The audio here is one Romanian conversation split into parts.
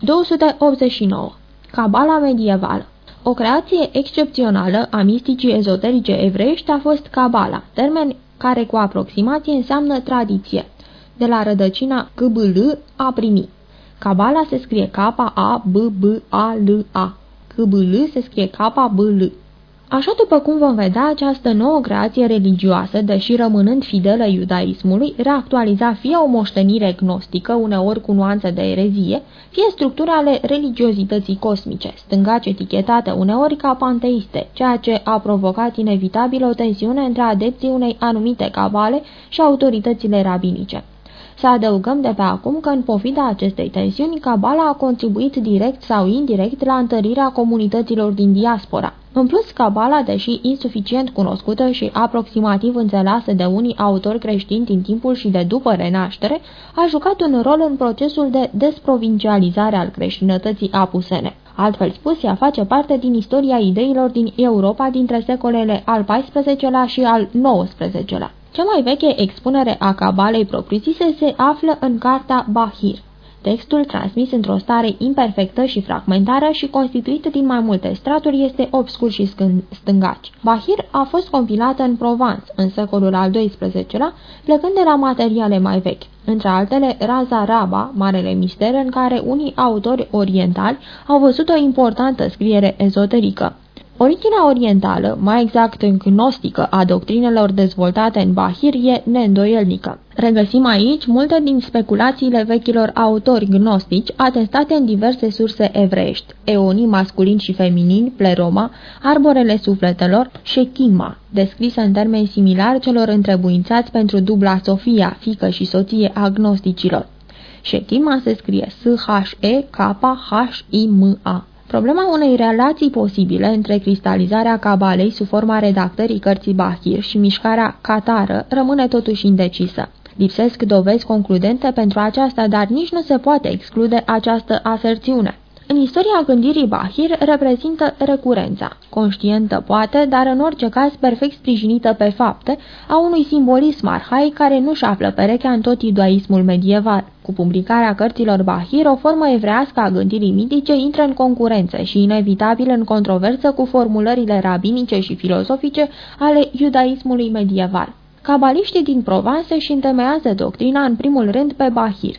289. Cabala medievală O creație excepțională a misticii ezoterice evreiești a fost Cabala, termen care cu aproximație înseamnă tradiție, de la rădăcina KBL a primi. Cabala se scrie K-A-B-B-A-L-A. KBL se scrie K-B-L. Așa după cum vom vedea, această nouă creație religioasă, deși rămânând fidelă iudaismului, reactualiza fie o moștenire gnostică, uneori cu nuanțe de erezie, fie structura ale religiozității cosmice, stângaci etichetate uneori ca panteiste, ceea ce a provocat inevitabil o tensiune între adepții unei anumite cabale și autoritățile rabinice. Să adăugăm de pe acum că în pofida acestei tensiuni, Cabala a contribuit direct sau indirect la întărirea comunităților din diaspora. În plus, Cabala, deși insuficient cunoscută și aproximativ înțeleasă de unii autori creștini din timpul și de după renaștere, a jucat un rol în procesul de desprovincializare al creștinătății apusene. Altfel spus, ea face parte din istoria ideilor din Europa dintre secolele al XIV-lea și al XIX-lea. Cea mai veche expunere a cabalei propriu-zise se află în cartea Bahir. Textul, transmis într-o stare imperfectă și fragmentară și constituit din mai multe straturi, este obscur și stângaci. Bahir a fost compilată în Provence, în secolul al XII-lea, plecând de la materiale mai vechi. Între altele, Raza Raba, Marele Mister, în care unii autori orientali au văzut o importantă scriere ezoterică. Originea orientală, mai exact gnostică, a doctrinelor dezvoltate în Bahir e neîndoielnică. Regăsim aici multe din speculațiile vechilor autori gnostici atestate în diverse surse evreiești, eonii masculini și feminini, pleroma, arborele sufletelor, shechima, descrisă în termeni similari celor întrebuințați pentru dubla Sofia, fică și soție a gnosticilor. Shechima se scrie S-H-E-K-H-I-M-A. Problema unei relații posibile între cristalizarea cabalei sub forma redactării cărții Bahir și mișcarea catară rămâne totuși indecisă. Lipsesc dovezi concludente pentru aceasta, dar nici nu se poate exclude această aserțiune. În istoria gândirii Bahir reprezintă recurența, conștientă poate, dar în orice caz perfect sprijinită pe fapte, a unui simbolism arhaic care nu-și află perechea în tot iudaismul medieval. Cu publicarea cărților Bahir, o formă evrească a gândirii mitice intră în concurență și inevitabil în controversă cu formulările rabinice și filozofice ale iudaismului medieval. Cabaliștii din Provence și întemeiază doctrina în primul rând pe Bahir.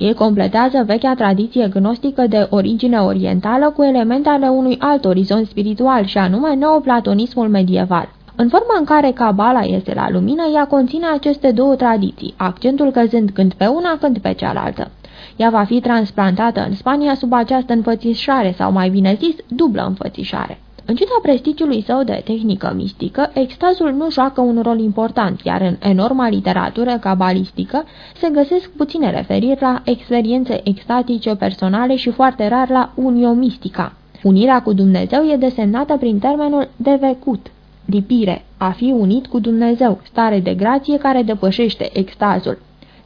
Ei completează vechea tradiție gnostică de origine orientală cu elemente ale unui alt orizont spiritual și anume neoplatonismul medieval. În forma în care Cabala este la lumină, ea conține aceste două tradiții, accentul căzând când pe una, când pe cealaltă. Ea va fi transplantată în Spania sub această înfățișare, sau mai bine zis, dublă înfățișare. În ciuda prestigiului său de tehnică mistică, extazul nu joacă un rol important, iar în enorma literatură cabalistică se găsesc puține referiri la experiențe extatice personale și foarte rar la uniomistica. Unirea cu Dumnezeu e desemnată prin termenul devecut, lipire, a fi unit cu Dumnezeu, stare de grație care depășește extazul.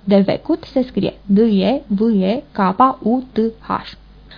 Devecut se scrie D-E-V-E-K-U-T-H.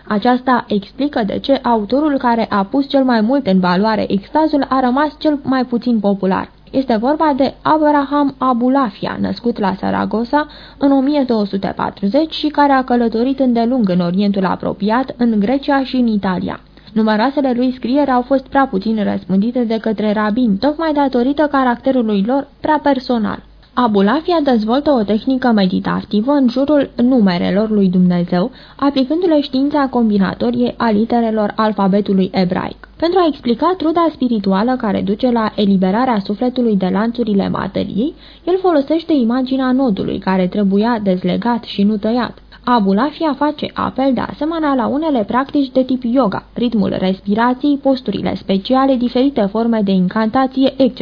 Aceasta explică de ce autorul care a pus cel mai mult în valoare extazul a rămas cel mai puțin popular. Este vorba de Abraham Abulafia, născut la Saragossa în 1240 și care a călătorit îndelung în Orientul apropiat, în Grecia și în Italia. Numeroasele lui scrieri au fost prea puțin răspândite de către rabini, tocmai datorită caracterului lor prea personal. Abulafia dezvoltă o tehnică meditativă în jurul numerelor lui Dumnezeu, aplicându-le știința combinatorie a literelor alfabetului ebraic. Pentru a explica truda spirituală care duce la eliberarea sufletului de lanțurile materiei, el folosește imaginea nodului care trebuia dezlegat și nu tăiat. Abulafia face apel de asemenea la unele practici de tip yoga, ritmul respirației, posturile speciale, diferite forme de incantație, etc.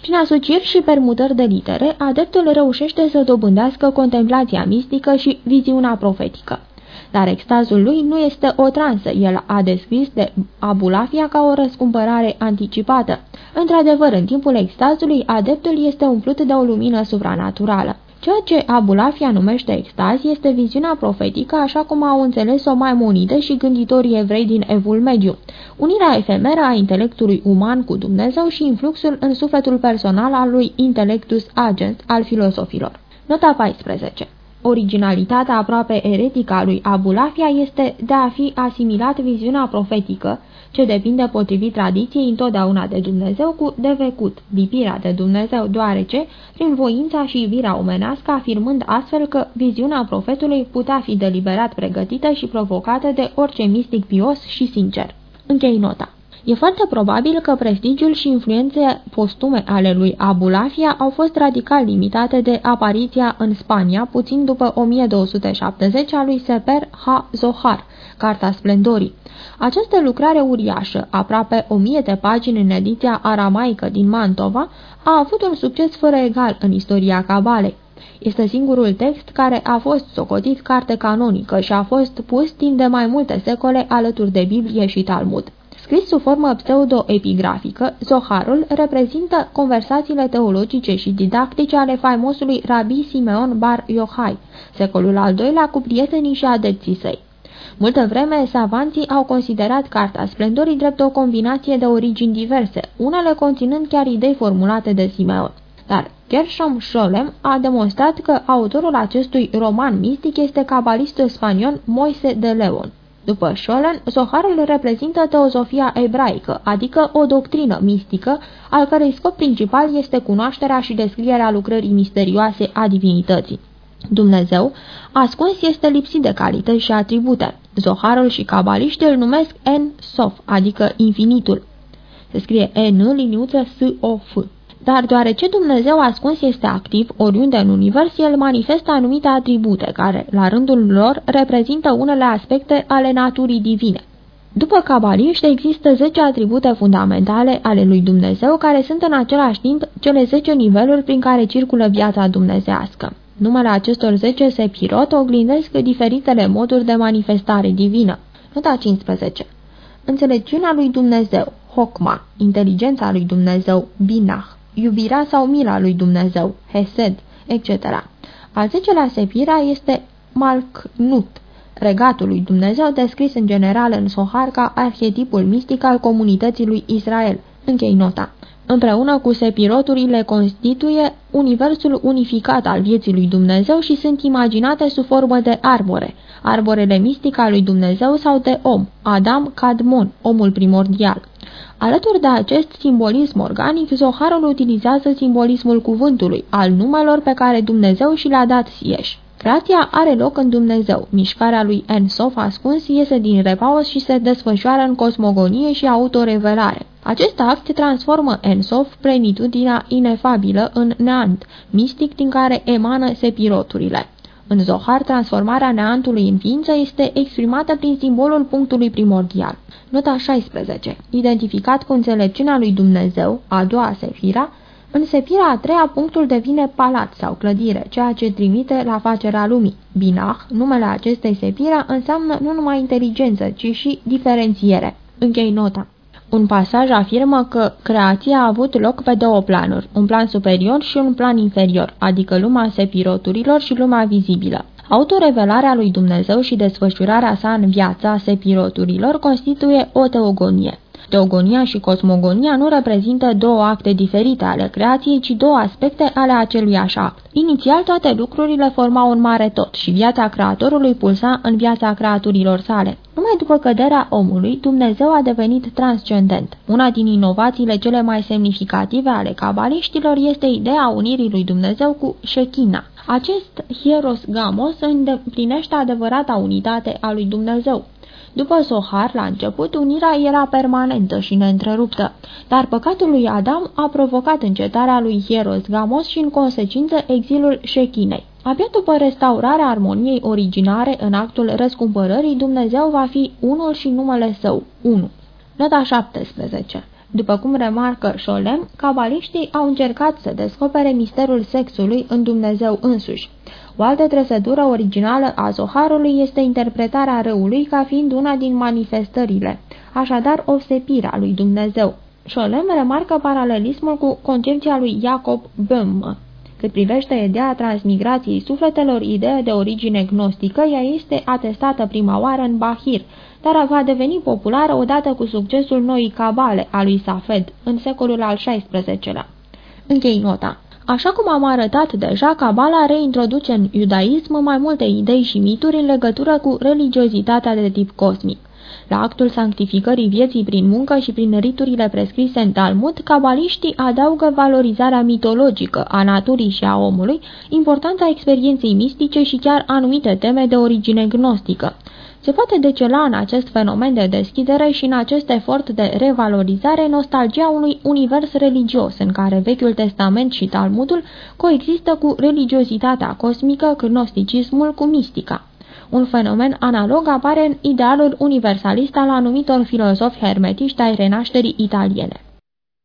Prin asocieri și permutări de litere, adeptul reușește să dobândească contemplația mistică și viziunea profetică. Dar extazul lui nu este o transă, el a descris de Abulafia ca o răscumpărare anticipată. Într-adevăr, în timpul extazului, adeptul este umplut de o lumină supranaturală. Ceea ce Abulafia numește extaz este viziunea profetică așa cum au înțeles-o Maimonide și gânditorii evrei din Evul Mediu, unirea efemeră a intelectului uman cu Dumnezeu și influxul în sufletul personal al lui Intellectus Agens al filosofilor. Nota 14 Originalitatea aproape eretică a lui Abulafia este de a fi asimilat viziunea profetică, ce depinde potrivit tradiției întotdeauna de Dumnezeu cu devecut, lipirea de Dumnezeu, deoarece, prin voința și iubirea omenească, afirmând astfel că viziunea profetului putea fi deliberat pregătită și provocată de orice mistic pios și sincer. Închei nota. E foarte probabil că prestigiul și influențe postume ale lui Abulafia au fost radical limitate de apariția în Spania, puțin după 1270 a lui Seper H. Zohar, Carta Splendorii. Această lucrare uriașă, aproape o mie de pagini în ediția aramaică din Mantova, a avut un succes fără egal în istoria cabalei. Este singurul text care a fost socotit carte canonică și a fost pus timp de mai multe secole alături de Biblie și Talmud. Scris sub formă pseudo-epigrafică, Zoharul reprezintă conversațiile teologice și didactice ale faimosului Rabbi Simeon Bar Yochai, secolul al doilea cu prietenii și adepții săi. Multă vreme, savanții au considerat Carta Splendorii drept o combinație de origini diverse, unele conținând chiar idei formulate de Simeon. Dar Gershom Scholem a demonstrat că autorul acestui roman mistic este cabalistul spaniol Moise de Leon. După Scholem, Zoharul reprezintă teozofia ebraică, adică o doctrină mistică, al cărei scop principal este cunoașterea și descrierea lucrării misterioase a divinității. Dumnezeu, ascuns este lipsit de calități și atribute. Zoharul și cabaliștii îl numesc En-Sof, adică infinitul. Se scrie En, liniuță S-O-F. Dar deoarece Dumnezeu ascuns este activ oriunde în univers, el manifestă anumite atribute, care, la rândul lor, reprezintă unele aspecte ale naturii divine. După cabaliști, există 10 atribute fundamentale ale lui Dumnezeu, care sunt în același timp cele 10 niveluri prin care circulă viața dumnezească. Numele acestor 10 sepirot oglindesc diferitele moduri de manifestare divină. Nota 15 Înțelepciunea lui Dumnezeu, Hokma, inteligența lui Dumnezeu, Binah, iubirea sau mila lui Dumnezeu, Hesed, etc. Al zecelea sepira este Malknut, regatul lui Dumnezeu descris în general în Sohar ca arhetipul mistic al comunității lui Israel. Închei nota. Împreună cu sepiroturile constituie universul unificat al vieții lui Dumnezeu și sunt imaginate sub formă de arbore, arborele mistic al lui Dumnezeu sau de om, Adam Cadmon, omul primordial. Alături de acest simbolism organic, Zoharul utilizează simbolismul cuvântului, al numelor pe care Dumnezeu și le-a dat sieși. Creația are loc în Dumnezeu. Mișcarea lui Ensof ascuns iese din repaus și se desfășoară în cosmogonie și autorevelare. Acest act transformă Ensof, plenitudinea inefabilă, în neant, mistic din care emană sepiroturile. În Zohar, transformarea neantului în ființă este exprimată prin simbolul punctului primordial. Nota 16. Identificat cu înțelepciunea lui Dumnezeu, a doua sefira, în sepira a treia, punctul devine palat sau clădire, ceea ce trimite la facerea lumii. Binah, numele acestei sepira, înseamnă nu numai inteligență, ci și diferențiere. Închei nota. Un pasaj afirmă că creația a avut loc pe două planuri, un plan superior și un plan inferior, adică lumea sepiroturilor și lumea vizibilă. Autorevelarea lui Dumnezeu și desfășurarea sa în viața sepiroturilor constituie o teogonie. Teogonia și cosmogonia nu reprezintă două acte diferite ale creației, ci două aspecte ale acelui așa act. Inițial, toate lucrurile formau un mare tot și viața creatorului pulsa în viața creaturilor sale. Numai după căderea omului, Dumnezeu a devenit transcendent. Una din inovațiile cele mai semnificative ale cabaliștilor este ideea unirii lui Dumnezeu cu Shechina. Acest hieros gamos îndeplinește adevărata unitate a lui Dumnezeu. După Sohar, la început, unirea era permanentă și neîntreruptă, dar păcatul lui Adam a provocat încetarea lui Hieros Gamos și, în consecință, exilul Shechinei. Abia după restaurarea armoniei originare în actul răscumpărării, Dumnezeu va fi unul și numele său, 1. Nota 17 după cum remarcă Scholem, cabaliștii au încercat să descopere misterul sexului în Dumnezeu însuși. O altă trăsătură originală a Zoharului este interpretarea răului ca fiind una din manifestările, așadar o sepire a lui Dumnezeu. Scholem remarcă paralelismul cu concepția lui Jacob Böhm. Cât privește ideea transmigrației sufletelor, ideea de origine gnostică, ea este atestată prima oară în Bahir, dar va deveni populară odată cu succesul noii cabale a lui Safed în secolul al XVI-lea. Închei nota. Așa cum am arătat deja, Cabala reintroduce în iudaism mai multe idei și mituri în legătură cu religiozitatea de tip cosmic. La actul sanctificării vieții prin muncă și prin riturile prescrise în Talmud, cabaliștii adaugă valorizarea mitologică a naturii și a omului, importanța experienței mistice și chiar anumite teme de origine gnostică. Se poate decela în acest fenomen de deschidere și în acest efort de revalorizare nostalgia unui univers religios în care Vechiul Testament și Talmudul coexistă cu religiozitatea cosmică, gnosticismul cu mistica. Un fenomen analog apare în idealul universalist al anumitor filozofi hermetiști ai renașterii italiene.